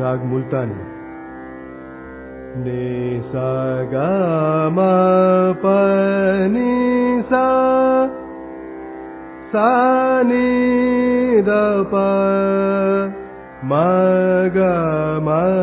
राग मुल्तानी ने सा ग म प नि सा सा नि द प म ग म